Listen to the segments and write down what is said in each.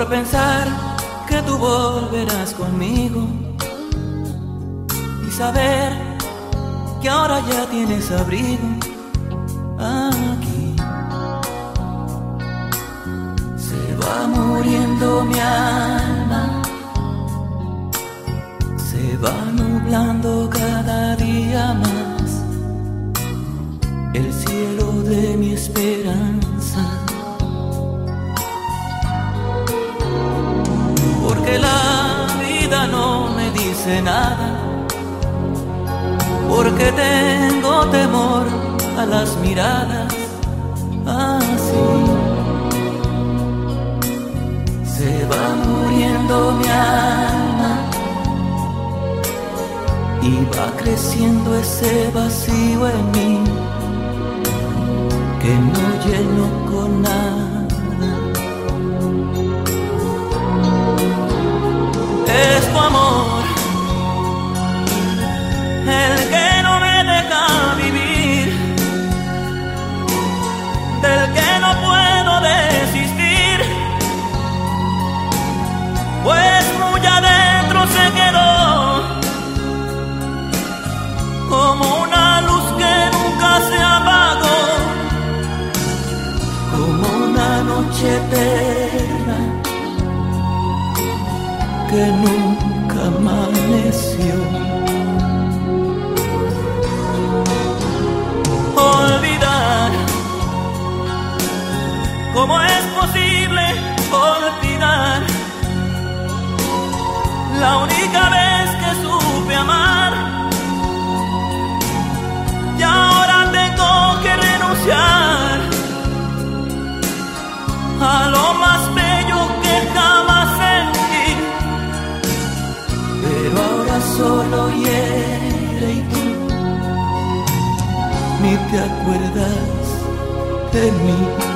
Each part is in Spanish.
pensar que tú volverás conmigo y saber que ahora ya tienes abrigo aquí. Se va muriendo mi alma, se va nublando cada día más el cielo de mi esperanza. Nada, porque tengo temor a las miradas así. Se va muriendo mi alma y va creciendo ese vacío en mí que no lleno con nada. Que nunca amaneció. Olvidar, ¿cómo es posible olvidar la única ni te acuerdas de mí.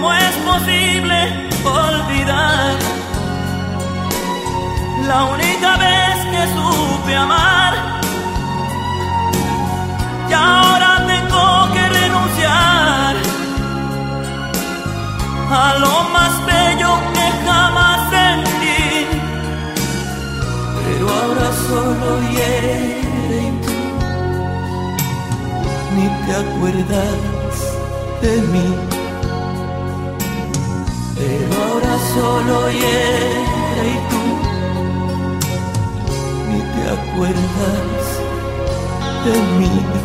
¿Cómo es posible olvidar la única vez que supe amar? Y ahora tengo que renunciar a lo más bello que jamás sentí pero ahora solo hiere tú ni te acuerdas de mí. Solo hiere y tú ni te acuerdas de mí.